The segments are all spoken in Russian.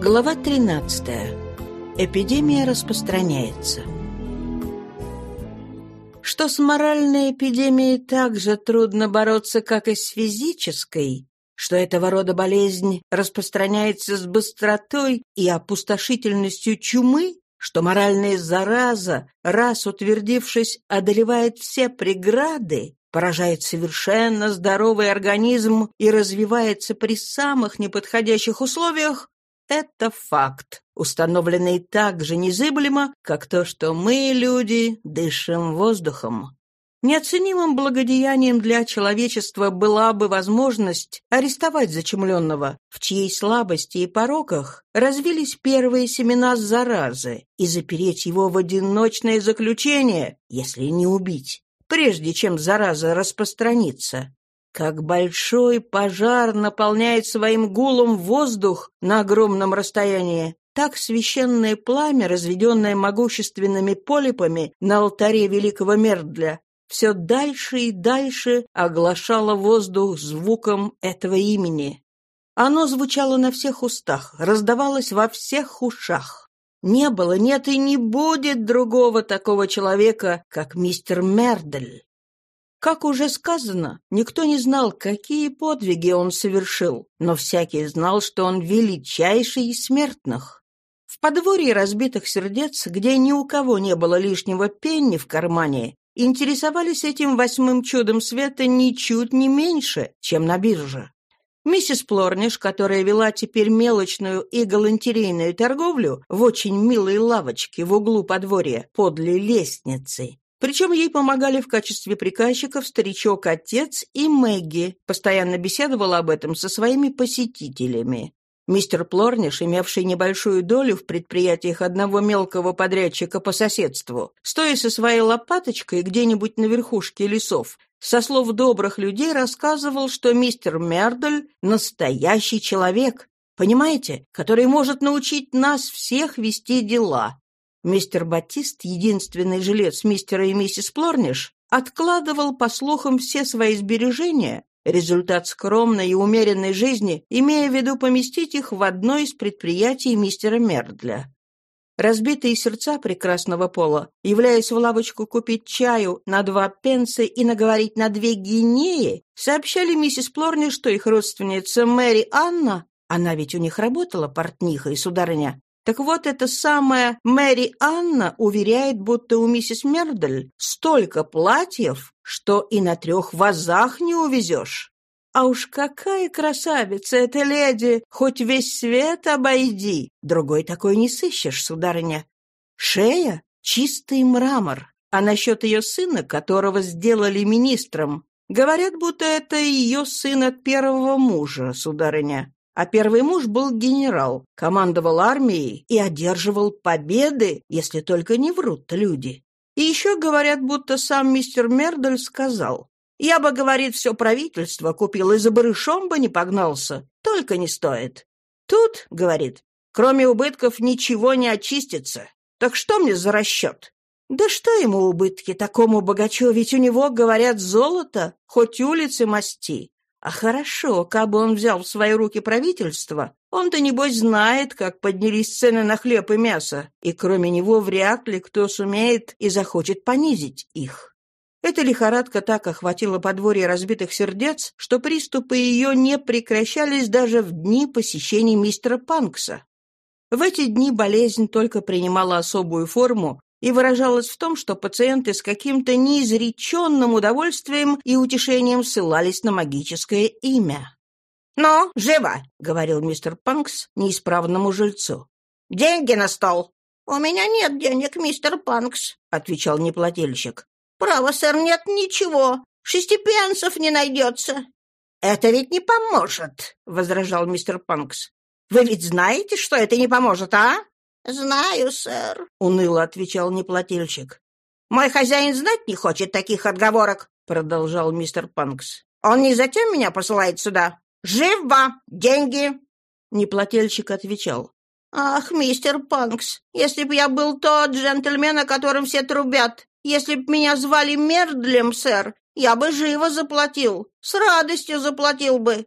Глава 13. Эпидемия распространяется. Что с моральной эпидемией так же трудно бороться, как и с физической, что этого рода болезнь распространяется с быстротой и опустошительностью чумы, что моральная зараза, раз утвердившись, одолевает все преграды, поражает совершенно здоровый организм и развивается при самых неподходящих условиях, это факт, установленный так же незыблемо, как то, что мы, люди, дышим воздухом. Неоценимым благодеянием для человечества была бы возможность арестовать зачумленного, в чьей слабости и пороках развились первые семена заразы, и запереть его в одиночное заключение, если не убить, прежде чем зараза распространится. Как большой пожар наполняет своим гулом воздух на огромном расстоянии, так священное пламя, разведенное могущественными полипами на алтаре великого Мердля, все дальше и дальше оглашало воздух звуком этого имени. Оно звучало на всех устах, раздавалось во всех ушах. Не было, нет и не будет другого такого человека, как мистер Мердель. Как уже сказано, никто не знал, какие подвиги он совершил, но всякий знал, что он величайший из смертных. В подворье разбитых сердец, где ни у кого не было лишнего пенни в кармане, интересовались этим восьмым чудом света ничуть не меньше, чем на бирже. Миссис Плорниш, которая вела теперь мелочную и галантерейную торговлю в очень милой лавочке в углу подворья подле лестницы, причем ей помогали в качестве приказчиков старичок-отец и Мэгги, постоянно беседовала об этом со своими посетителями. Мистер Плорниш, имевший небольшую долю в предприятиях одного мелкого подрядчика по соседству, стоя со своей лопаточкой где-нибудь на верхушке лесов, со слов добрых людей рассказывал, что мистер Мердель — настоящий человек, понимаете, который может научить нас всех вести дела, Мистер Батист, единственный жилец мистера и миссис Плорниш, откладывал, по слухам, все свои сбережения, результат скромной и умеренной жизни, имея в виду поместить их в одно из предприятий мистера Мердля. Разбитые сердца прекрасного пола, являясь в лавочку купить чаю на два пенса и наговорить на две гинеи, сообщали миссис Плорни, что их родственница Мэри Анна, она ведь у них работала портнихой, сударыня, так вот, эта самая Мэри Анна уверяет, будто у миссис Мердель столько платьев, что и на трех вазах не увезешь. А уж какая красавица эта леди, хоть весь свет обойди. Другой такой не сыщешь, сударыня. Шея — чистый мрамор. А насчет ее сына, которого сделали министром, говорят, будто это ее сын от первого мужа, сударыня. А первый муж был генерал, командовал армией и одерживал победы, если только не врут люди. И еще говорят, будто сам мистер Мердель сказал, «Я бы, говорит, все правительство купил и за барышом бы не погнался, только не стоит». Тут, говорит, кроме убытков ничего не очистится. Так что мне за расчет? Да что ему убытки такому богачу, ведь у него, говорят, золото, хоть улицы масти. А хорошо, как бы он взял в свои руки правительство, он-то, небось, знает, как поднялись цены на хлеб и мясо, и кроме него вряд ли кто сумеет и захочет понизить их. Эта лихорадка так охватила подворье разбитых сердец, что приступы ее не прекращались даже в дни посещений мистера Панкса. В эти дни болезнь только принимала особую форму, и выражалась в том, что пациенты с каким-то неизреченным удовольствием и утешением ссылались на магическое имя. «Ну, живо!» — говорил мистер Панкс неисправному жильцу. «Деньги на стол!» «У меня нет денег, мистер Панкс», — отвечал неплательщик. «Право, сэр, нет ничего. Шестипенсов не найдется». «Это ведь не поможет», — возражал мистер Панкс. «Вы ведь знаете, что это не поможет, а?» «Знаю, сэр», — уныло отвечал неплательщик. «Мой хозяин знать не хочет таких отговорок», — продолжал мистер Панкс. «Он не затем меня посылает сюда. Живо! Деньги!» Неплательщик отвечал. «Ах, мистер Панкс, если б я был тот джентльмен, о котором все трубят, если б меня звали Мердлем, сэр, я бы живо заплатил, с радостью заплатил бы.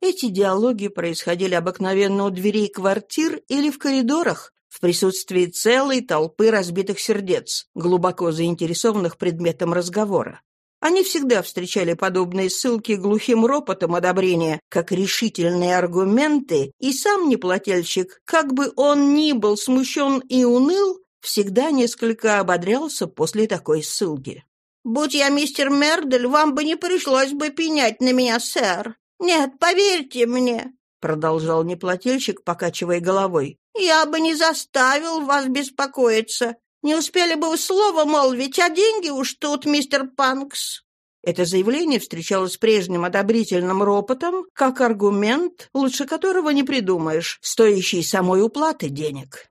Эти диалоги происходили обыкновенно у дверей квартир или в коридорах, в присутствии целой толпы разбитых сердец, глубоко заинтересованных предметом разговора. Они всегда встречали подобные ссылки глухим ропотом одобрения, как решительные аргументы, и сам неплательщик, как бы он ни был смущен и уныл, всегда несколько ободрялся после такой ссылки. «Будь я мистер Мердель, вам бы не пришлось бы пенять на меня, сэр. Нет, поверьте мне», — продолжал неплательщик, покачивая головой. «Я бы не заставил вас беспокоиться. Не успели бы вы слово молвить, а деньги уж тут, мистер Панкс». Это заявление встречалось прежним одобрительным ропотом, как аргумент, лучше которого не придумаешь, стоящий самой уплаты денег.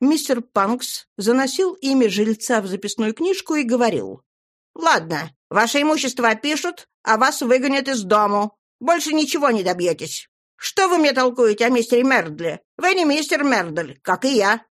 Мистер Панкс заносил имя жильца в записную книжку и говорил. «Ладно, ваше имущество опишут, а вас выгонят из дому. Больше ничего не добьетесь. Что вы мне толкуете о мистере Мердле? Вы не мистер Мердль, как и я».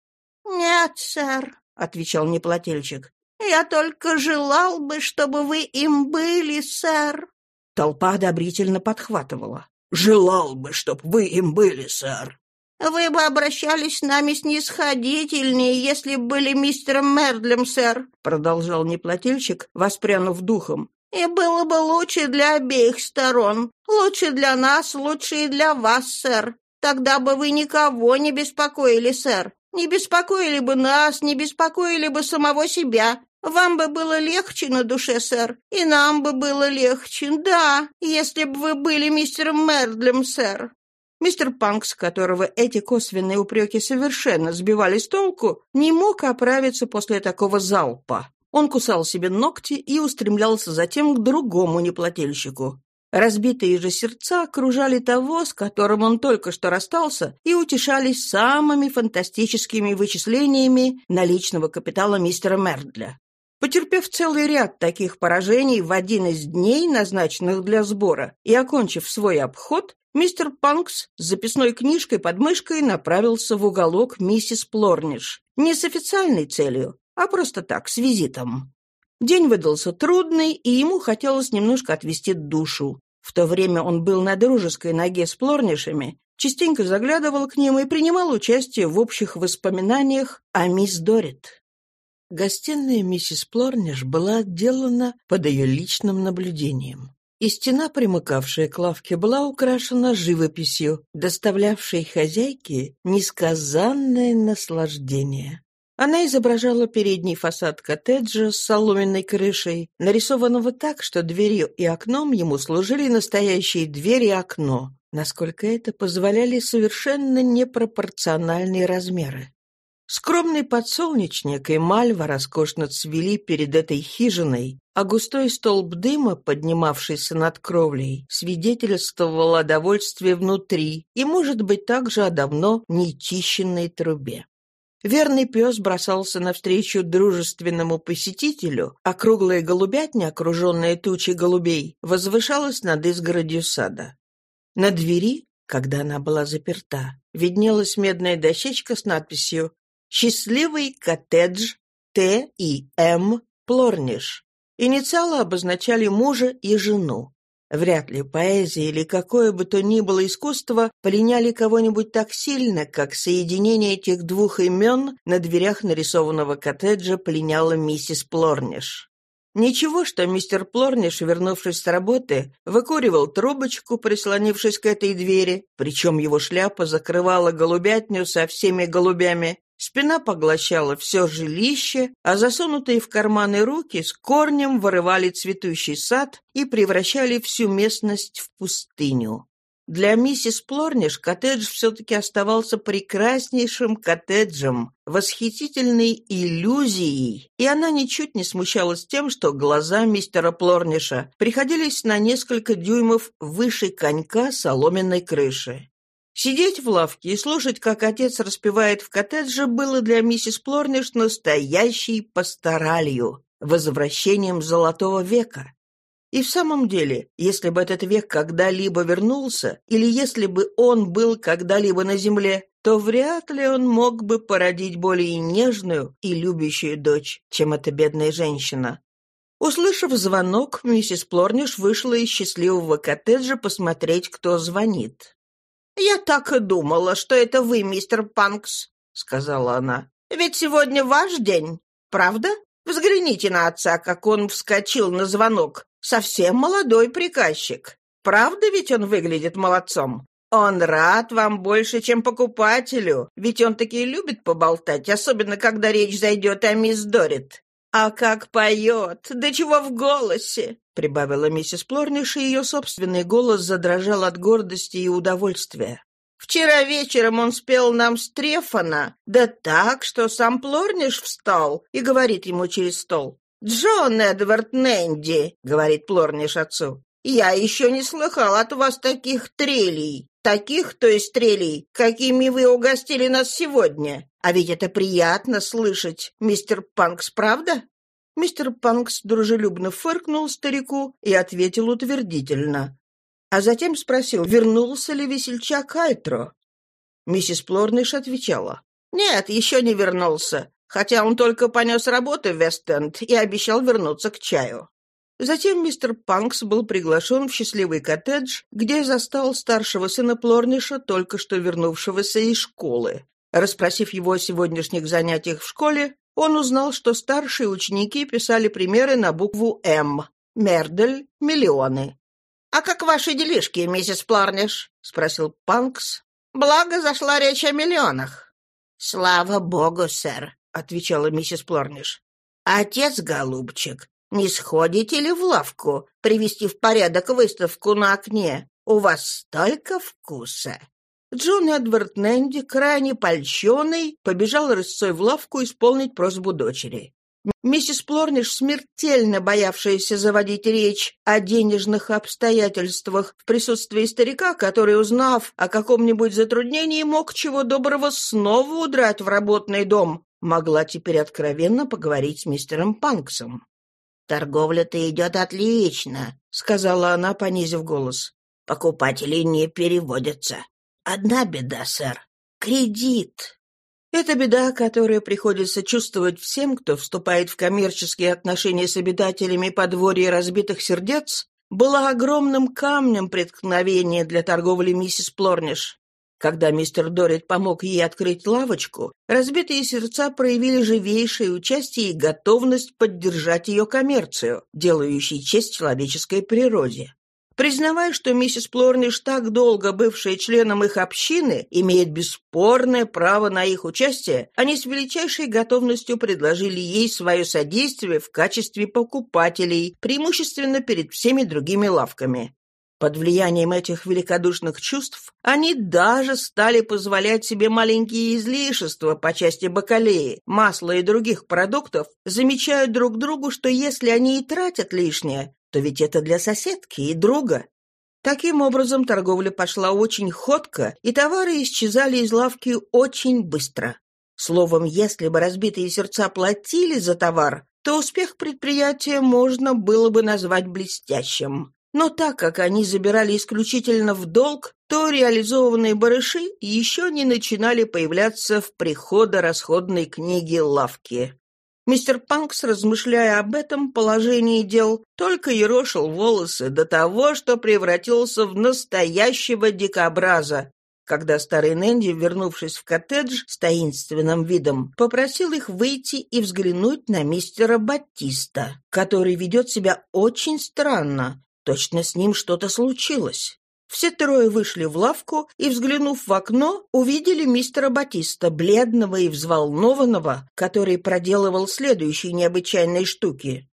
«Нет, сэр», — отвечал неплательщик. «Я только желал бы, чтобы вы им были, сэр». Толпа одобрительно подхватывала. «Желал бы, чтоб вы им были, сэр». «Вы бы обращались с нами снисходительнее, если бы были мистером Мердлем, сэр», продолжал неплательщик, воспрянув духом. «И было бы лучше для обеих сторон. Лучше для нас, лучше и для вас, сэр. Тогда бы вы никого не беспокоили, сэр. Не беспокоили бы нас, не беспокоили бы самого себя. Вам бы было легче на душе, сэр, и нам бы было легче, да, если бы вы были мистером Мердлем, сэр». Мистер Панкс, которого эти косвенные упреки совершенно сбивали с толку, не мог оправиться после такого залпа. Он кусал себе ногти и устремлялся затем к другому неплательщику. Разбитые же сердца окружали того, с которым он только что расстался, и утешались самыми фантастическими вычислениями наличного капитала мистера Мердля. Потерпев целый ряд таких поражений в один из дней, назначенных для сбора, и окончив свой обход, мистер Панкс с записной книжкой под мышкой направился в уголок миссис Плорниш. Не с официальной целью, а просто так, с визитом. День выдался трудный, и ему хотелось немножко отвести душу. В то время он был на дружеской ноге с плорнишами, частенько заглядывал к ним и принимал участие в общих воспоминаниях о мисс Дорит. Гостиная миссис Плорниш была отделана под ее личным наблюдением. И стена, примыкавшая к лавке, была украшена живописью, доставлявшей хозяйке несказанное наслаждение. Она изображала передний фасад коттеджа с соломенной крышей, нарисованного так, что дверью и окном ему служили настоящие двери и окно, насколько это позволяли совершенно непропорциональные размеры. Скромный подсолнечник и мальва роскошно цвели перед этой хижиной, а густой столб дыма, поднимавшийся над кровлей, свидетельствовал о довольстве внутри и, может быть, также о давно нечищенной трубе. Верный пес бросался навстречу дружественному посетителю, а круглая голубятня, окруженная тучей голубей, возвышалась над изгородью сада. На двери, когда она была заперта, виднелась медная дощечка с надписью «Счастливый коттедж Т и М Плорниш». Инициалы обозначали мужа и жену. Вряд ли поэзия или какое бы то ни было искусство пленяли кого-нибудь так сильно, как соединение этих двух имен на дверях нарисованного коттеджа пленяла миссис Плорниш. Ничего, что мистер Плорниш, вернувшись с работы, выкуривал трубочку, прислонившись к этой двери, причем его шляпа закрывала голубятню со всеми голубями, Спина поглощала все жилище, а засунутые в карманы руки с корнем вырывали цветущий сад и превращали всю местность в пустыню. Для миссис Плорниш коттедж все-таки оставался прекраснейшим коттеджем, восхитительной иллюзией, и она ничуть не смущалась тем, что глаза мистера Плорниша приходились на несколько дюймов выше конька соломенной крыши. Сидеть в лавке и слушать, как отец распевает в коттедже, было для миссис Плорниш настоящей пасторалью, возвращением золотого века. И в самом деле, если бы этот век когда-либо вернулся, или если бы он был когда-либо на земле, то вряд ли он мог бы породить более нежную и любящую дочь, чем эта бедная женщина. Услышав звонок, миссис Плорниш вышла из счастливого коттеджа посмотреть, кто звонит. «Я так и думала, что это вы, мистер Панкс», — сказала она. «Ведь сегодня ваш день, правда? Взгляните на отца, как он вскочил на звонок. Совсем молодой приказчик. Правда ведь он выглядит молодцом? Он рад вам больше, чем покупателю, ведь он таки любит поболтать, особенно когда речь зайдет о мисс Дорит. А как поет! Да чего в голосе!» — прибавила миссис Плорниш, и ее собственный голос задрожал от гордости и удовольствия. «Вчера вечером он спел нам Стрефана, да так, что сам Плорниш встал и говорит ему через стол. «Джон Эдвард Нэнди», — говорит Плорниш отцу, — «я еще не слыхал от вас таких трелей». Таких, то есть стрелей, какими вы угостили нас сегодня. А ведь это приятно слышать, мистер Панкс, правда?» Мистер Панкс дружелюбно фыркнул старику и ответил утвердительно. А затем спросил, вернулся ли весельчак Альтро. Миссис Плорниш отвечала. «Нет, еще не вернулся, хотя он только понес работу в Вест-Энд и обещал вернуться к чаю». Затем мистер Панкс был приглашен в счастливый коттедж, где застал старшего сына Плорниша, только что вернувшегося из школы. Расспросив его о сегодняшних занятиях в школе, он узнал, что старшие ученики писали примеры на букву «М». Мердель — миллионы. «А как ваши делишки, миссис Плорниш?» — спросил Панкс. «Благо зашла речь о миллионах». «Слава богу, сэр», — отвечала миссис Плорниш. «Отец, голубчик, не сходите ли в лавку привести в порядок выставку на окне? У вас столько вкуса!» Джон Эдвард Нэнди, крайне польщенный, побежал рысцой в лавку исполнить просьбу дочери. Миссис Плорниш, смертельно боявшаяся заводить речь о денежных обстоятельствах в присутствии старика, который, узнав о каком-нибудь затруднении, мог чего доброго снова удрать в работный дом, могла теперь откровенно поговорить с мистером Панксом. «Торговля-то идет отлично», — сказала она, понизив голос. «Покупатели не переводятся. Одна беда, сэр. Кредит». Это беда, которую приходится чувствовать всем, кто вступает в коммерческие отношения с обитателями подворья разбитых сердец, была огромным камнем преткновения для торговли миссис Плорниш. Когда мистер Дорит помог ей открыть лавочку, разбитые сердца проявили живейшее участие и готовность поддержать ее коммерцию, делающей честь человеческой природе. Признавая, что миссис Плорниш, так долго бывшая членом их общины, имеет бесспорное право на их участие, они с величайшей готовностью предложили ей свое содействие в качестве покупателей, преимущественно перед всеми другими лавками. Под влиянием этих великодушных чувств они даже стали позволять себе маленькие излишества по части бакалеи, масла и других продуктов, замечая друг другу, что если они и тратят лишнее, то ведь это для соседки и друга. Таким образом, торговля пошла очень ходко, и товары исчезали из лавки очень быстро. Словом, если бы разбитые сердца платили за товар, то успех предприятия можно было бы назвать блестящим. Но так как они забирали исключительно в долг, то реализованные барыши еще не начинали появляться в приходо-расходной книге лавки. Мистер Панкс, размышляя об этом положении дел, только ерошил волосы до того, что превратился в настоящего дикобраза, когда старый Нэнди, вернувшись в коттедж с таинственным видом, попросил их выйти и взглянуть на мистера Батиста, который ведет себя очень странно, Точно с ним что-то случилось. Все трое вышли в лавку и, взглянув в окно, увидели мистера Батиста, бледного и взволнованного, который проделывал следующие необычайные штуки.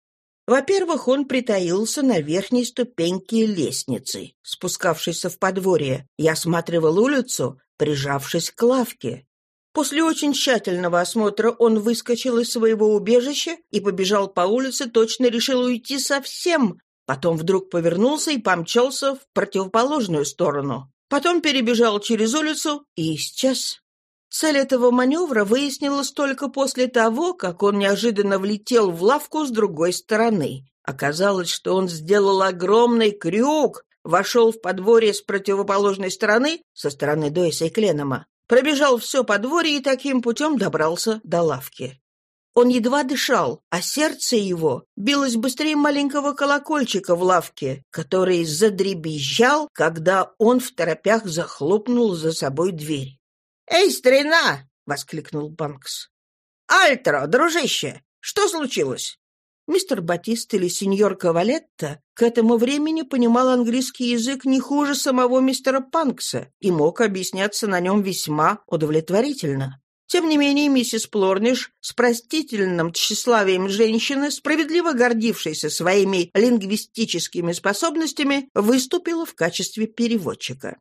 Во-первых, он притаился на верхней ступеньке лестницы, спускавшейся в подворье, и осматривал улицу, прижавшись к лавке. После очень тщательного осмотра он выскочил из своего убежища и побежал по улице, точно решил уйти совсем, Потом вдруг повернулся и помчался в противоположную сторону. Потом перебежал через улицу и исчез. Цель этого маневра выяснилась только после того, как он неожиданно влетел в лавку с другой стороны. Оказалось, что он сделал огромный крюк, вошел в подворье с противоположной стороны, со стороны Дойса и Кленома, пробежал все подворье и таким путем добрался до лавки. Он едва дышал, а сердце его билось быстрее маленького колокольчика в лавке, который задребезжал, когда он в торопях захлопнул за собой дверь. «Эй, старина!» — воскликнул Банкс. «Альтро, дружище, что случилось?» Мистер Батист или сеньор Кавалетта к этому времени понимал английский язык не хуже самого мистера Панкса и мог объясняться на нем весьма удовлетворительно. Тем не менее, миссис Плорниш с простительным тщеславием женщины, справедливо гордившейся своими лингвистическими способностями, выступила в качестве переводчика.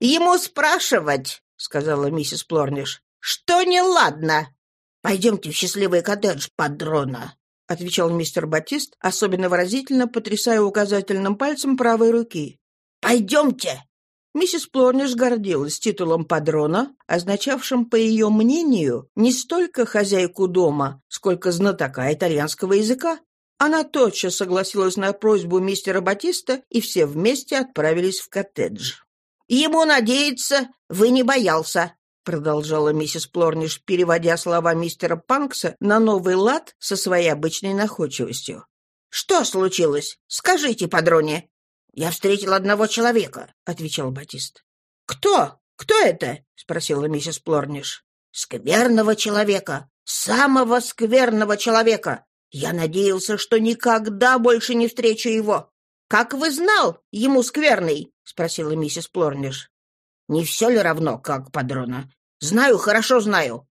«Ему спрашивать», — сказала миссис Плорниш, — «что неладно?» «Пойдемте в счастливый коттедж, падрона», — отвечал мистер Батист, особенно выразительно потрясая указательным пальцем правой руки. «Пойдемте!» Миссис Плорниш гордилась титулом падрона, означавшим, по ее мнению, не столько хозяйку дома, сколько знатока итальянского языка. Она тотчас согласилась на просьбу мистера Батиста, и все вместе отправились в коттедж. «Ему надеяться, вы не боялся», — продолжала миссис Плорниш, переводя слова мистера Панкса на новый лад со своей обычной находчивостью. «Что случилось? Скажите, падроне». «Я встретил одного человека», — отвечал Батист. «Кто? Кто это?» — спросила миссис Плорниш. «Скверного человека. Самого скверного человека. Я надеялся, что никогда больше не встречу его. Как вы знал, ему скверный?» — спросила миссис Плорниш. «Не все ли равно, как падрона? Знаю, хорошо знаю».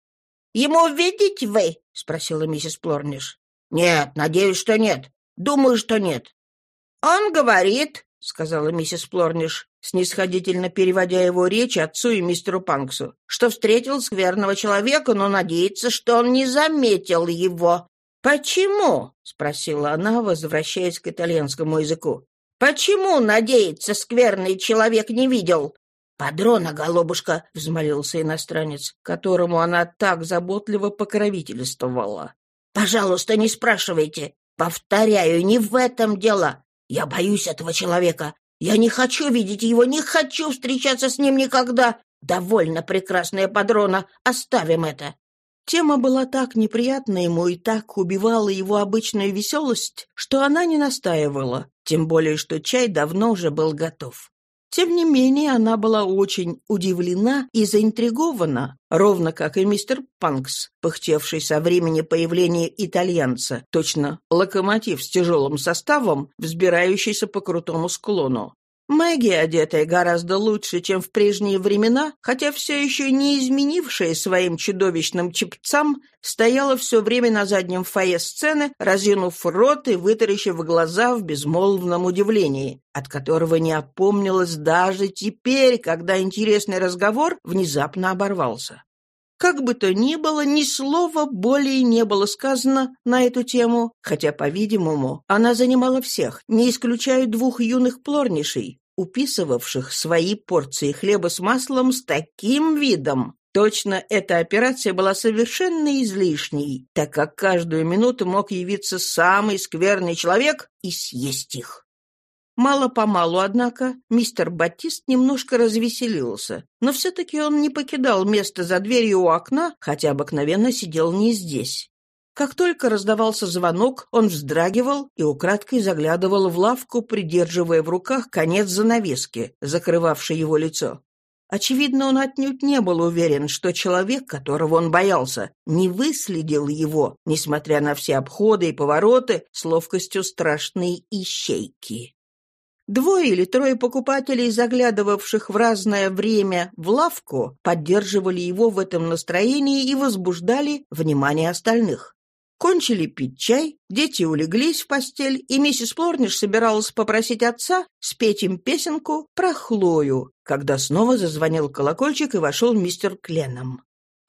«Ему видеть вы?» — спросила миссис Плорниш. «Нет, надеюсь, что нет. Думаю, что нет». «Он говорит, — сказала миссис Плорниш, снисходительно переводя его речь отцу и мистеру Панксу, что встретил скверного человека, но надеется, что он не заметил его. «Почему?» — спросила она, возвращаясь к итальянскому языку. «Почему, надеется, скверный человек не видел?» «Падрона, голубушка!» — взмолился иностранец, которому она так заботливо покровительствовала. «Пожалуйста, не спрашивайте. Повторяю, не в этом дело. Я боюсь этого человека. Я не хочу видеть его, не хочу встречаться с ним никогда. Довольно, прекрасная падрона, оставим это. Тема была так неприятна ему и так убивала его обычную веселость, что она не настаивала, тем более что чай давно уже был готов. Тем не менее, она была очень удивлена и заинтригована, ровно как и мистер Панкс, пыхтевший со времени появления итальянца, точно локомотив с тяжелым составом, взбирающийся по крутому склону. Мэгги, одетая гораздо лучше, чем в прежние времена, хотя все еще не изменившая своим чудовищным чепцам, стояла все время на заднем фойе сцены, разинув рот и вытаращив глаза в безмолвном удивлении, от которого не опомнилась даже теперь, когда интересный разговор внезапно оборвался. Как бы то ни было, ни слова более не было сказано на эту тему, хотя, по-видимому, она занимала всех, не исключая двух юных плорнишей, уписывавших свои порции хлеба с маслом с таким видом. Точно эта операция была совершенно излишней, так как каждую минуту мог явиться самый скверный человек и съесть их. Мало-помалу, однако, мистер Батист немножко развеселился, но все-таки он не покидал место за дверью у окна, хотя обыкновенно сидел не здесь. Как только раздавался звонок, он вздрагивал и украдкой заглядывал в лавку, придерживая в руках конец занавески, закрывавший его лицо. Очевидно, он отнюдь не был уверен, что человек, которого он боялся, не выследил его, несмотря на все обходы и повороты с ловкостью страшной ищейки. Двое или трое покупателей, заглядывавших в разное время в лавку, поддерживали его в этом настроении и возбуждали внимание остальных. Кончили пить чай, дети улеглись в постель, и миссис Плорниш собиралась попросить отца спеть им песенку про Хлою, когда снова зазвонил колокольчик и вошел мистер Кленом.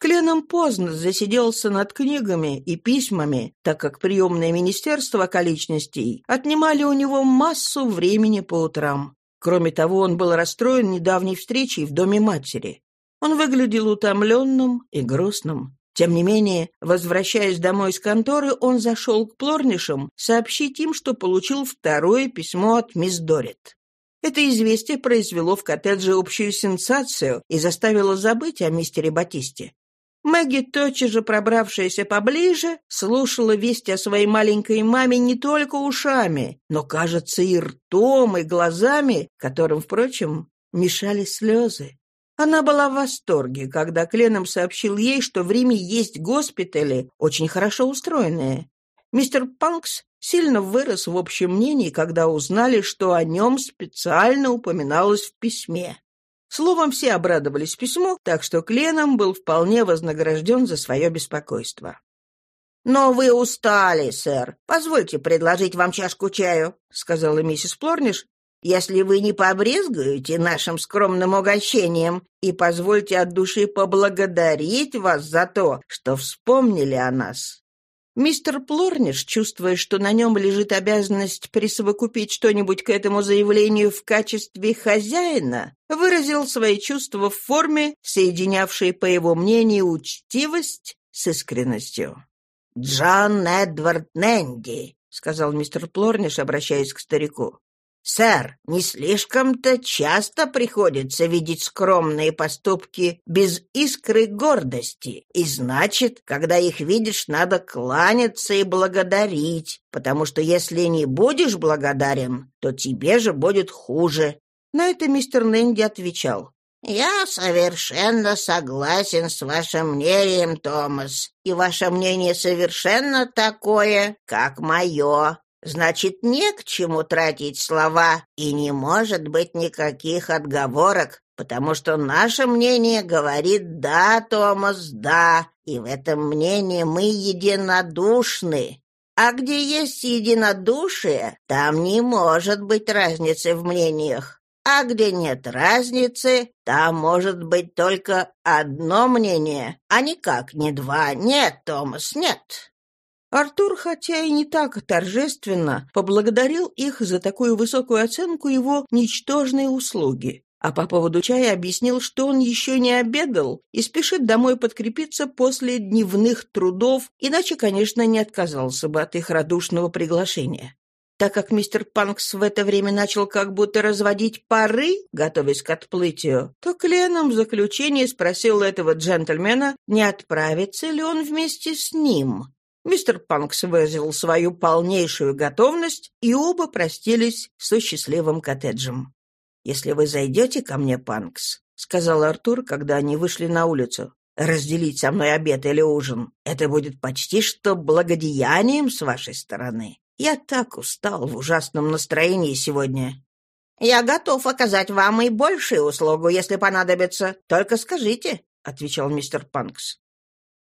Кленом поздно засиделся над книгами и письмами, так как приемное министерство околичностей отнимали у него массу времени по утрам. Кроме того, он был расстроен недавней встречей в доме матери. Он выглядел утомленным и грустным. Тем не менее, возвращаясь домой из конторы, он зашел к Плорнишам сообщить им, что получил второе письмо от мисс Дорит. Это известие произвело в коттедже общую сенсацию и заставило забыть о мистере Батисте. Мэгги, тотчас же пробравшаяся поближе, слушала вести о своей маленькой маме не только ушами, но, кажется, и ртом, и глазами, которым, впрочем, мешали слезы. Она была в восторге, когда Кленом сообщил ей, что в Риме есть госпитали, очень хорошо устроенные. Мистер Панкс сильно вырос в общем мнении, когда узнали, что о нем специально упоминалось в письме. Словом, все обрадовались письму, так что Кленом был вполне вознагражден за свое беспокойство. «Но вы устали, сэр. Позвольте предложить вам чашку чаю», — сказала миссис Плорниш, «если вы не побрезгуете нашим скромным угощением и позвольте от души поблагодарить вас за то, что вспомнили о нас». Мистер Плорниш, чувствуя, что на нем лежит обязанность присовокупить что-нибудь к этому заявлению в качестве хозяина, выразил свои чувства в форме, соединявшей, по его мнению, учтивость с искренностью. «Джон Эдвард Нэнди», — сказал мистер Плорниш, обращаясь к старику. «Сэр, не слишком-то часто приходится видеть скромные поступки без искры гордости, и значит, когда их видишь, надо кланяться и благодарить, потому что если не будешь благодарен, то тебе же будет хуже». На это мистер Нэнди отвечал. «Я совершенно согласен с вашим мнением, Томас, и ваше мнение совершенно такое, как мое. Значит, не к чему тратить слова, и не может быть никаких отговорок, потому что наше мнение говорит «да, Томас, да», и в этом мнении мы единодушны. А где есть единодушие, там не может быть разницы в мнениях. А где нет разницы, там может быть только одно мнение, а никак не два. Нет, Томас, нет. Артур, хотя и не так торжественно, поблагодарил их за такую высокую оценку его ничтожной услуги. А по поводу чая объяснил, что он еще не обедал и спешит домой подкрепиться после дневных трудов, иначе, конечно, не отказался бы от их радушного приглашения. Так как мистер Панкс в это время начал как будто разводить пары, готовясь к отплытию, то Кленом в заключение спросил этого джентльмена, не отправится ли он вместе с ним. Мистер Панкс выразил свою полнейшую готовность, и оба простились со счастливым коттеджем. «Если вы зайдете ко мне, Панкс», — сказал Артур, когда они вышли на улицу, — «разделить со мной обед или ужин. Это будет почти что благодеянием с вашей стороны. Я так устал в ужасном настроении сегодня». «Я готов оказать вам и большую услугу, если понадобится. Только скажите», — отвечал мистер Панкс.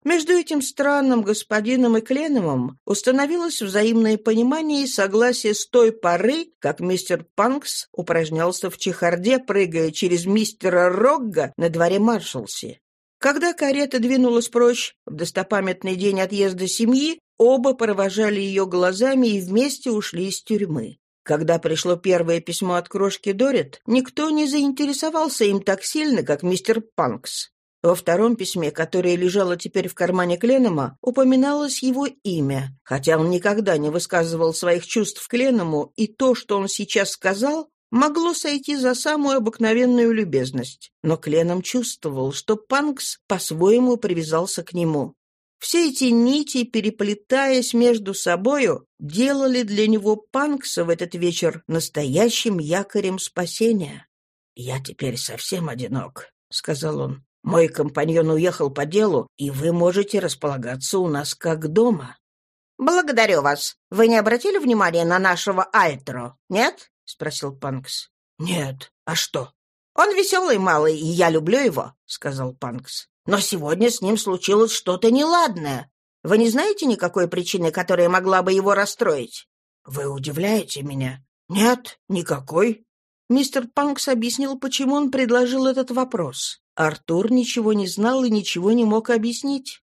Между этим странным господином и Кленомом установилось взаимное понимание и согласие с той поры, как мистер Панкс упражнялся в чехарде, прыгая через мистера Рогга на дворе Маршалси. Когда карета двинулась прочь в достопамятный день отъезда семьи, оба провожали ее глазами и вместе ушли из тюрьмы. Когда пришло первое письмо от крошки Дорит, никто не заинтересовался им так сильно, как мистер Панкс. Во втором письме, которое лежало теперь в кармане Кленома, упоминалось его имя, хотя он никогда не высказывал своих чувств Кленому, и то, что он сейчас сказал, могло сойти за самую обыкновенную любезность. Но Кленом чувствовал, что Панкс по-своему привязался к нему. Все эти нити, переплетаясь между собою, делали для него Панкса в этот вечер настоящим якорем спасения. «Я теперь совсем одинок», — сказал он. Мой компаньон уехал по делу, и вы можете располагаться у нас как дома». «Благодарю вас. Вы не обратили внимания на нашего Альтро, нет?» — спросил Панкс. «Нет. А что?» «Он веселый малый, и я люблю его», — сказал Панкс. «Но сегодня с ним случилось что-то неладное. Вы не знаете никакой причины, которая могла бы его расстроить?» «Вы удивляете меня?» «Нет, никакой». Мистер Панкс объяснил, почему он предложил этот вопрос. Артур ничего не знал и ничего не мог объяснить.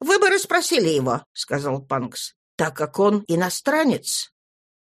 «Вы бы расспросили его», — сказал Панкс, «так как он иностранец».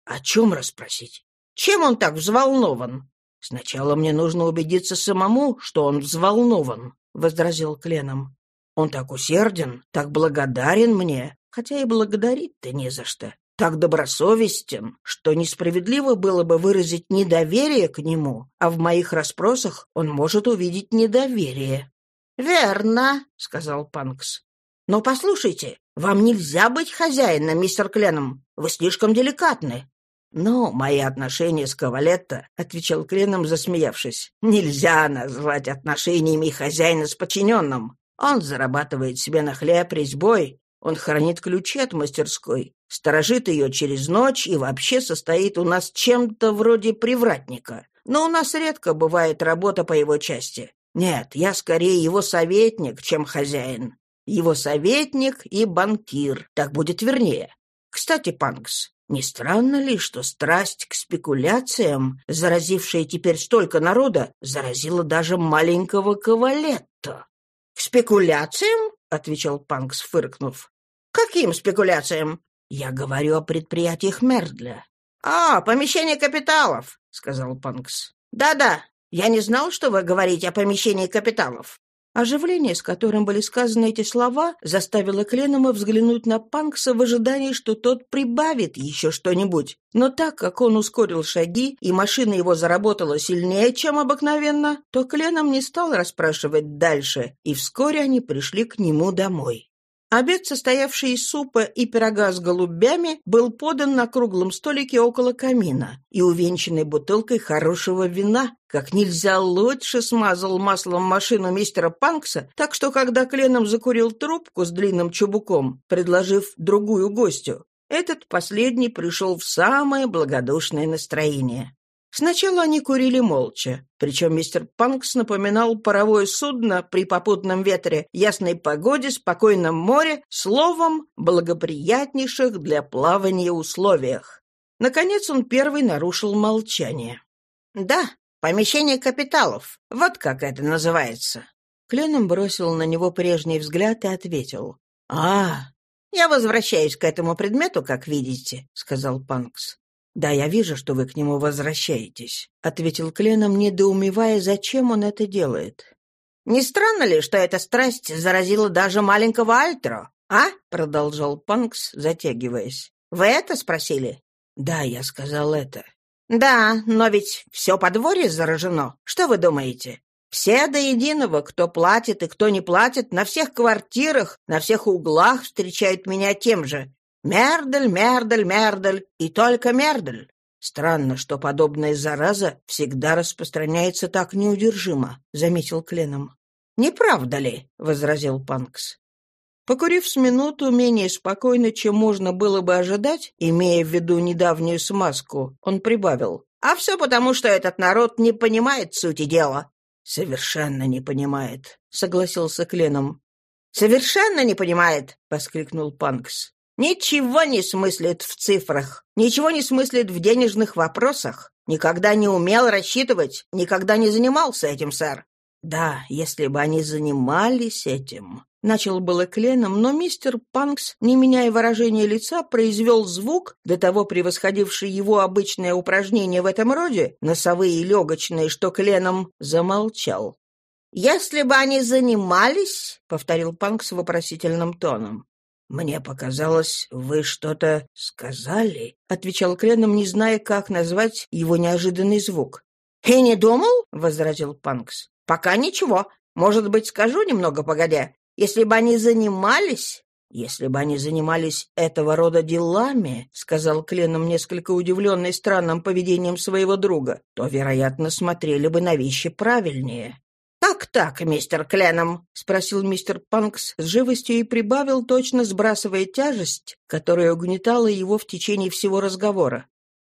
«О чем расспросить? Чем он так взволнован?» «Сначала мне нужно убедиться самому, что он взволнован», — возразил Кленом. «Он так усерден, так благодарен мне, хотя и благодарить-то не за что так добросовестен, что несправедливо было бы выразить недоверие к нему, а в моих расспросах он может увидеть недоверие. «Верно», — сказал Панкс. «Но послушайте, вам нельзя быть хозяином, мистер Кленом. Вы слишком деликатны». «Ну, мои отношения с Кавалетто», — отвечал Кленом, засмеявшись, — «нельзя назвать отношениями хозяина с подчиненным. Он зарабатывает себе на хлеб резьбой, он хранит ключи от мастерской, сторожит ее через ночь и вообще состоит у нас чем-то вроде привратника. Но у нас редко бывает работа по его части. Нет, я скорее его советник, чем хозяин. Его советник и банкир, так будет вернее. Кстати, Панкс, не странно ли, что страсть к спекуляциям, заразившая теперь столько народа, заразила даже маленького Кавалетто? — К спекуляциям? — отвечал Панкс, фыркнув. — Каким спекуляциям? — Я говорю о предприятиях Мердля. — А, помещение капиталов, — сказал Панкс. «Да-да, я не знал, что вы говорите о помещении капиталов». Оживление, с которым были сказаны эти слова, заставило Кленома взглянуть на Панкса в ожидании, что тот прибавит еще что-нибудь. Но так как он ускорил шаги, и машина его заработала сильнее, чем обыкновенно, то Кленом не стал расспрашивать дальше, и вскоре они пришли к нему домой. Обед, состоявший из супа и пирога с голубями, был подан на круглом столике около камина и увенчанный бутылкой хорошего вина, как нельзя лучше смазал маслом машину мистера Панкса, так что, когда Кленом закурил трубку с длинным чубуком, предложив другую гостю, этот последний пришел в самое благодушное настроение. Сначала они курили молча, причем мистер Панкс напоминал паровое судно при попутном ветре, ясной погоде, спокойном море, словом, благоприятнейших для плавания условиях. Наконец он первый нарушил молчание. «Да, помещение капиталов. Вот как это называется». Кленом бросил на него прежний взгляд и ответил. «А, я возвращаюсь к этому предмету, как видите», — сказал Панкс. «Да, я вижу, что вы к нему возвращаетесь», — ответил Кленом, недоумевая, зачем он это делает. «Не странно ли, что эта страсть заразила даже маленького Альтро, а?» — продолжал Панкс, затягиваясь. «Вы это спросили?» «Да, я сказал это». «Да, но ведь все подворье заражено. Что вы думаете? Все до единого, кто платит и кто не платит, на всех квартирах, на всех углах встречают меня тем же. Мердель, мердель, мердель и только мердель. Странно, что подобная зараза всегда распространяется так неудержимо, заметил Кленом. Не правда ли? возразил Панкс. Покурив с минуту менее спокойно, чем можно было бы ожидать, имея в виду недавнюю смазку, он прибавил. «А все потому, что этот народ не понимает сути дела». «Совершенно не понимает», — согласился Кленом. «Совершенно не понимает!» — воскликнул Панкс. Ничего не смыслит в цифрах, ничего не смыслит в денежных вопросах. Никогда не умел рассчитывать, никогда не занимался этим, сэр. Да, если бы они занимались этим. Начал было кленом, но мистер Панкс, не меняя выражения лица, произвел звук, до того превосходивший его обычное упражнение в этом роде, носовые и легочные, что кленом замолчал. «Если бы они занимались», — повторил Панкс вопросительным тоном, «Мне показалось, вы что-то сказали?» — отвечал Кленом, не зная, как назвать его неожиданный звук. «И не думал?» — возразил Панкс. «Пока ничего. Может быть, скажу немного погодя. Если бы они занимались...» «Если бы они занимались этого рода делами, — сказал Кленом, несколько удивленный странным поведением своего друга, — то, вероятно, смотрели бы на вещи правильнее. «Как так, мистер Кленом?» — спросил мистер Панкс с живостью и прибавил, точно сбрасывая тяжесть, которая угнетала его в течение всего разговора.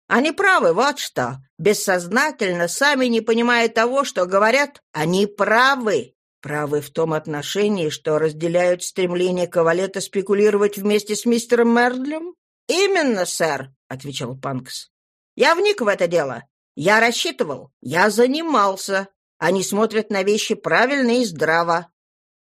«Они правы, вот что. Бессознательно, сами не понимая того, что говорят, они правы. Правы в том отношении, что разделяют стремление Кавалета спекулировать вместе с мистером Мердлем?» «Именно, сэр», — отвечал Панкс. «Я вник в это дело. Я рассчитывал. Я занимался. Они смотрят на вещи правильно и здраво.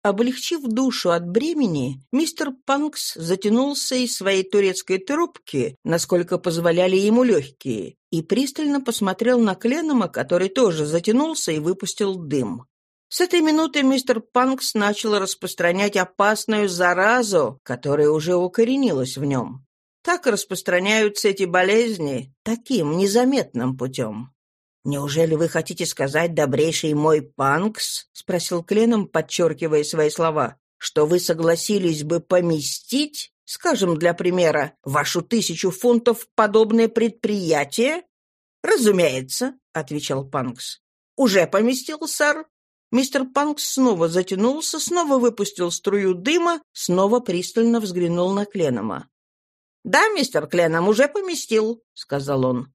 Облегчив душу от бремени, мистер Панкс затянулся из своей турецкой трубки, насколько позволяли ему легкие, и пристально посмотрел на Кленома, который тоже затянулся и выпустил дым. С этой минуты мистер Панкс начал распространять опасную заразу, которая уже укоренилась в нем. Так распространяются эти болезни таким незаметным путем. «Неужели вы хотите сказать, добрейший мой Панкс?» — спросил Кленом, подчеркивая свои слова. «Что вы согласились бы поместить, скажем, для примера, вашу тысячу фунтов в подобное предприятие?» «Разумеется», — отвечал Панкс. «Уже поместил, сэр?» Мистер Панкс снова затянулся, снова выпустил струю дыма, снова пристально взглянул на Кленома. «Да, мистер Кленом, уже поместил», — сказал он.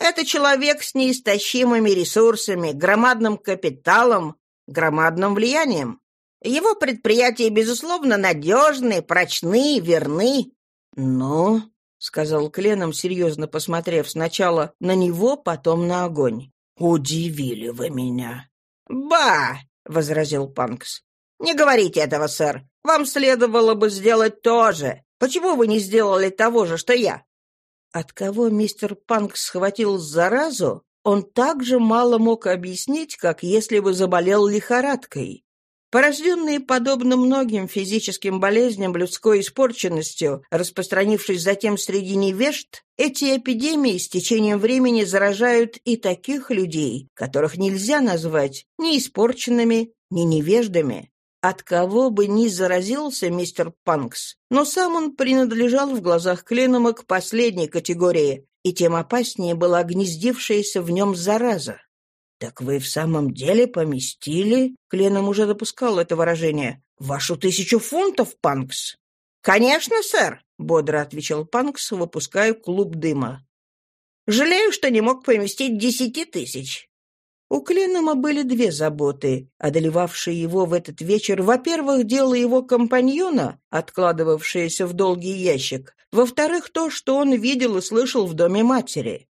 «Это человек с неистощимыми ресурсами, громадным капиталом, громадным влиянием. Его предприятия, безусловно, надежны, прочны, верны». «Ну», — сказал Кленом, серьезно посмотрев сначала на него, потом на огонь. «Удивили вы меня». «Ба!» — возразил Панкс. «Не говорите этого, сэр. Вам следовало бы сделать то же. Почему вы не сделали того же, что я?» От кого мистер Панк схватил заразу, он также мало мог объяснить, как если бы заболел лихорадкой. Порожденные подобно многим физическим болезням людской испорченностью, распространившись затем среди невежд, эти эпидемии с течением времени заражают и таких людей, которых нельзя назвать ни испорченными, ни невеждами. От кого бы ни заразился мистер Панкс, но сам он принадлежал в глазах Кленома к последней категории, и тем опаснее была гнездившаяся в нем зараза. «Так вы в самом деле поместили?» Кленом уже допускал это выражение. «Вашу тысячу фунтов, Панкс?» «Конечно, сэр», — бодро отвечал Панкс, выпуская клуб дыма. «Жалею, что не мог поместить десяти тысяч. У Кленома были две заботы, одолевавшие его в этот вечер. Во-первых, дело его компаньона, откладывавшееся в долгий ящик. Во-вторых, то, что он видел и слышал в доме матери.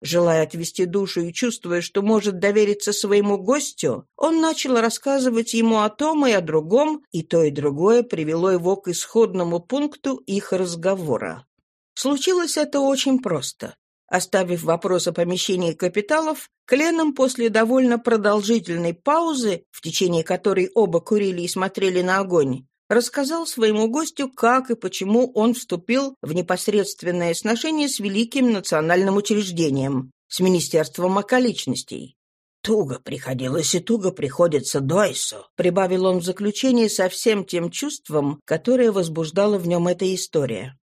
Желая отвести душу и чувствуя, что может довериться своему гостю, он начал рассказывать ему о том и о другом, и то и другое привело его к исходному пункту их разговора. Случилось это очень просто. Оставив вопрос о помещении капиталов, Кленом после довольно продолжительной паузы, в течение которой оба курили и смотрели на огонь, рассказал своему гостю, как и почему он вступил в непосредственное сношение с великим национальным учреждением, с Министерством околичностей. «Туго приходилось и туго приходится Дойсу», — прибавил он в заключение со всем тем чувством, которое возбуждала в нем эта история.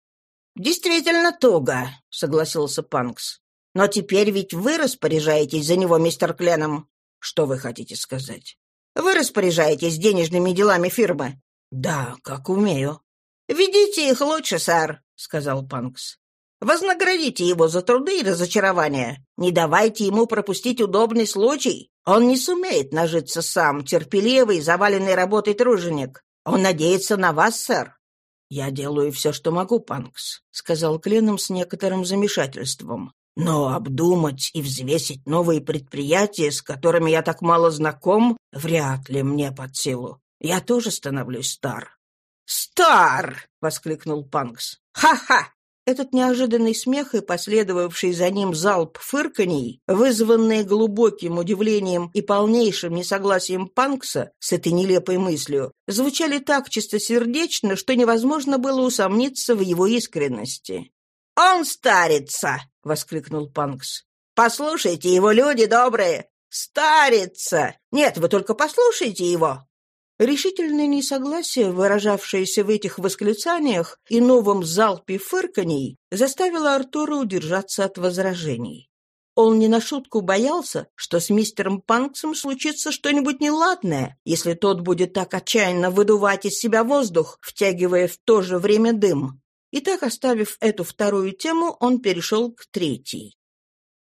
«Действительно туго», — согласился Панкс. «Но теперь ведь вы распоряжаетесь за него, мистер Кленом». «Что вы хотите сказать?» «Вы распоряжаетесь денежными делами фирмы». «Да, как умею». «Ведите их лучше, сэр», — сказал Панкс. «Вознаградите его за труды и разочарования. Не давайте ему пропустить удобный случай. Он не сумеет нажиться сам, терпеливый, заваленный работой труженик. Он надеется на вас, сэр. «Я делаю все, что могу, Панкс», — сказал Кленом с некоторым замешательством. «Но обдумать и взвесить новые предприятия, с которыми я так мало знаком, вряд ли мне под силу. Я тоже становлюсь стар». «Стар!» — воскликнул Панкс. «Ха-ха! Этот неожиданный смех и последовавший за ним залп фырканий, вызванные глубоким удивлением и полнейшим несогласием Панкса с этой нелепой мыслью, звучали так чистосердечно, что невозможно было усомниться в его искренности. «Он старится!» — воскликнул Панкс. «Послушайте его, люди добрые! Старится! Нет, вы только послушайте его! Решительное несогласие, выражавшееся в этих восклицаниях и новом залпе фырканий, заставило Артура удержаться от возражений. Он не на шутку боялся, что с мистером Панксом случится что-нибудь неладное, если тот будет так отчаянно выдувать из себя воздух, втягивая в то же время дым. И так, оставив эту вторую тему, он перешел к третьей.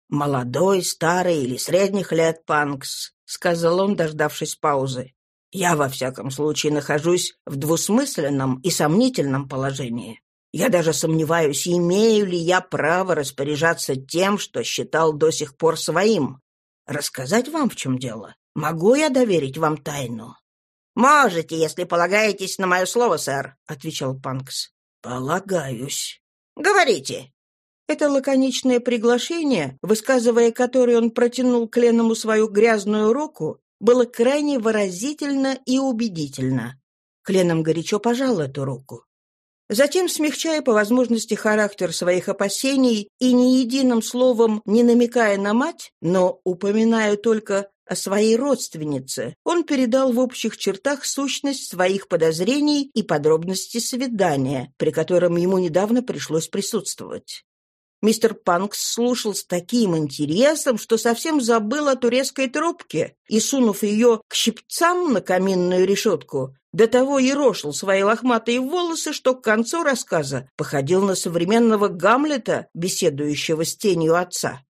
«Молодой, старый или средних лет Панкс», — сказал он, дождавшись паузы. Я, во всяком случае, нахожусь в двусмысленном и сомнительном положении. Я даже сомневаюсь, имею ли я право распоряжаться тем, что считал до сих пор своим. Рассказать вам, в чем дело? Могу я доверить вам тайну?» «Можете, если полагаетесь на мое слово, сэр», — отвечал Панкс. «Полагаюсь». «Говорите». Это лаконичное приглашение, высказывая которое он протянул Кленному свою грязную руку, было крайне выразительно и убедительно. Кленом горячо пожал эту руку. Затем, смягчая по возможности характер своих опасений и ни единым словом не намекая на мать, но упоминая только о своей родственнице, он передал в общих чертах сущность своих подозрений и подробности свидания, при котором ему недавно пришлось присутствовать. Мистер Панкс слушал с таким интересом, что совсем забыл о турецкой трубке и, сунув ее к щипцам на каминную решетку, до того ерошил свои лохматые волосы, что к концу рассказа походил на современного Гамлета, беседующего с тенью отца.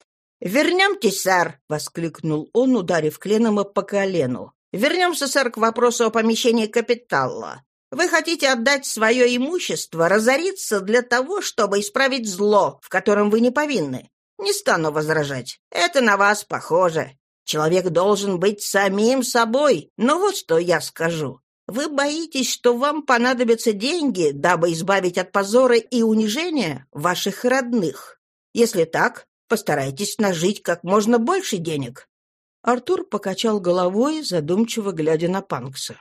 «Вернемтесь, сэр!» — воскликнул он, ударив Кленома по колену. «Вернемся, сэр, к вопросу о помещении капитала. Вы хотите отдать свое имущество, разориться для того, чтобы исправить зло, в котором вы не повинны. Не стану возражать. Это на вас похоже. Человек должен быть самим собой. Но вот что я скажу. Вы боитесь, что вам понадобятся деньги, дабы избавить от позора и унижения ваших родных. Если так, постарайтесь нажить как можно больше денег». Артур покачал головой, задумчиво глядя на Панкса.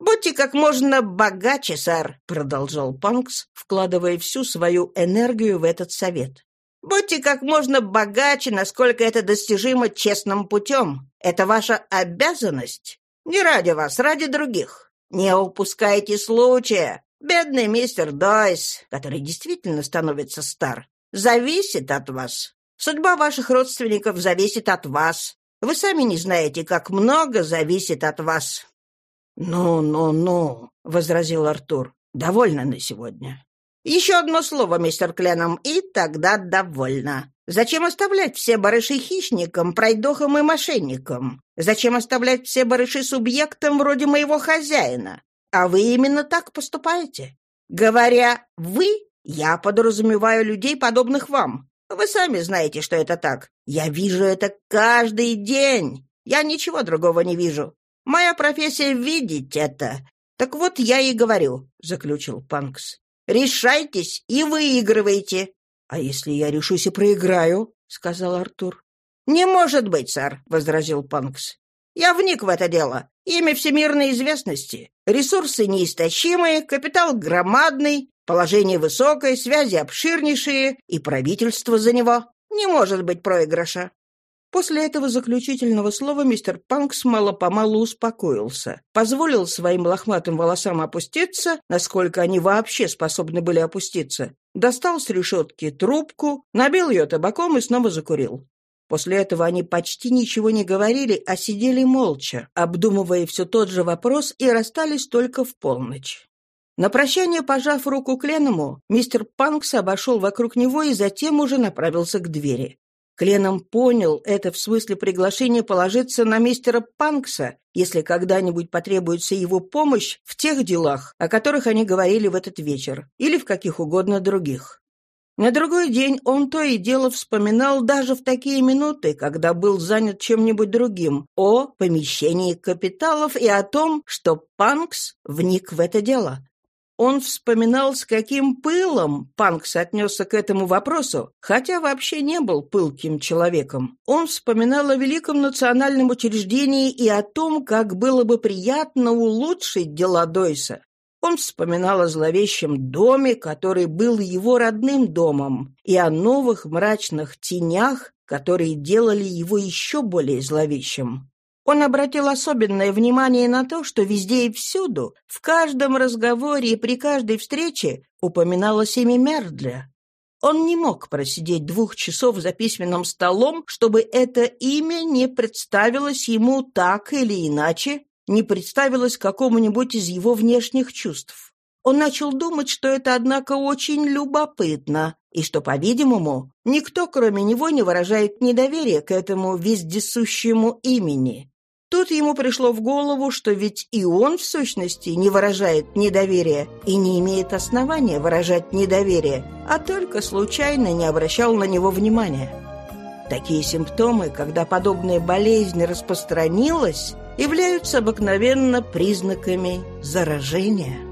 «Будьте как можно богаче, сэр», — продолжал Панкс, вкладывая всю свою энергию в этот совет. «Будьте как можно богаче, насколько это достижимо честным путем. Это ваша обязанность. Не ради вас, ради других. Не упускайте случая. Бедный мистер Дойс, который действительно становится стар, зависит от вас. Судьба ваших родственников зависит от вас. Вы сами не знаете, как много зависит от вас. «Ну, ну, ну», — возразил Артур, — «довольно на сегодня». «Еще одно слово, мистер Кленом, и тогда довольно. Зачем оставлять все барыши хищникам, пройдохам и мошенникам? Зачем оставлять все барыши субъектам вроде моего хозяина? А вы именно так поступаете. Говоря «вы», я подразумеваю людей, подобных вам. Вы сами знаете, что это так. Я вижу это каждый день. Я ничего другого не вижу. Моя профессия — видеть это. Так вот я и говорю, — заключил Панкс. Решайтесь и выигрывайте. А если я решусь и проиграю? — сказал Артур. Не может быть, сэр, — возразил Панкс. Я вник в это дело. Имя всемирной известности. Ресурсы неистощимые, капитал громадный, положение высокое, связи обширнейшие и правительство за него. Не может быть проигрыша. После этого заключительного слова мистер Панкс мало-помалу успокоился, позволил своим лохматым волосам опуститься, насколько они вообще способны были опуститься, достал с решетки трубку, набил ее табаком и снова закурил. После этого они почти ничего не говорили, а сидели молча, обдумывая все тот же вопрос и расстались только в полночь. На прощание, пожав руку Кленому, мистер Панкс обошел вокруг него и затем уже направился к двери. Кленом понял это в смысле приглашения положиться на мистера Панкса, если когда-нибудь потребуется его помощь в тех делах, о которых они говорили в этот вечер, или в каких угодно других. На другой день он то и дело вспоминал даже в такие минуты, когда был занят чем-нибудь другим, о помещении капиталов и о том, что Панкс вник в это дело. Он вспоминал, с каким пылом Панкс отнесся к этому вопросу, хотя вообще не был пылким человеком. Он вспоминал о великом национальном учреждении и о том, как было бы приятно улучшить дела Дойса. Он вспоминал о зловещем доме, который был его родным домом, и о новых мрачных тенях, которые делали его еще более зловещим. Он обратил особенное внимание на то, что везде и всюду, в каждом разговоре и при каждой встрече упоминалось имя Мердля. Он не мог просидеть двух часов за письменным столом, чтобы это имя не представилось ему так или иначе, не представилось какому-нибудь из его внешних чувств. Он начал думать, что это, однако, очень любопытно, и что, по-видимому, никто, кроме него, не выражает недоверия к этому вездесущему имени. Тут ему пришло в голову, что ведь и он, в сущности, не выражает недоверия и не имеет основания выражать недоверие, а только случайно не обращал на него внимания. Такие симптомы, когда подобная болезнь распространилась, являются обыкновенно признаками заражения.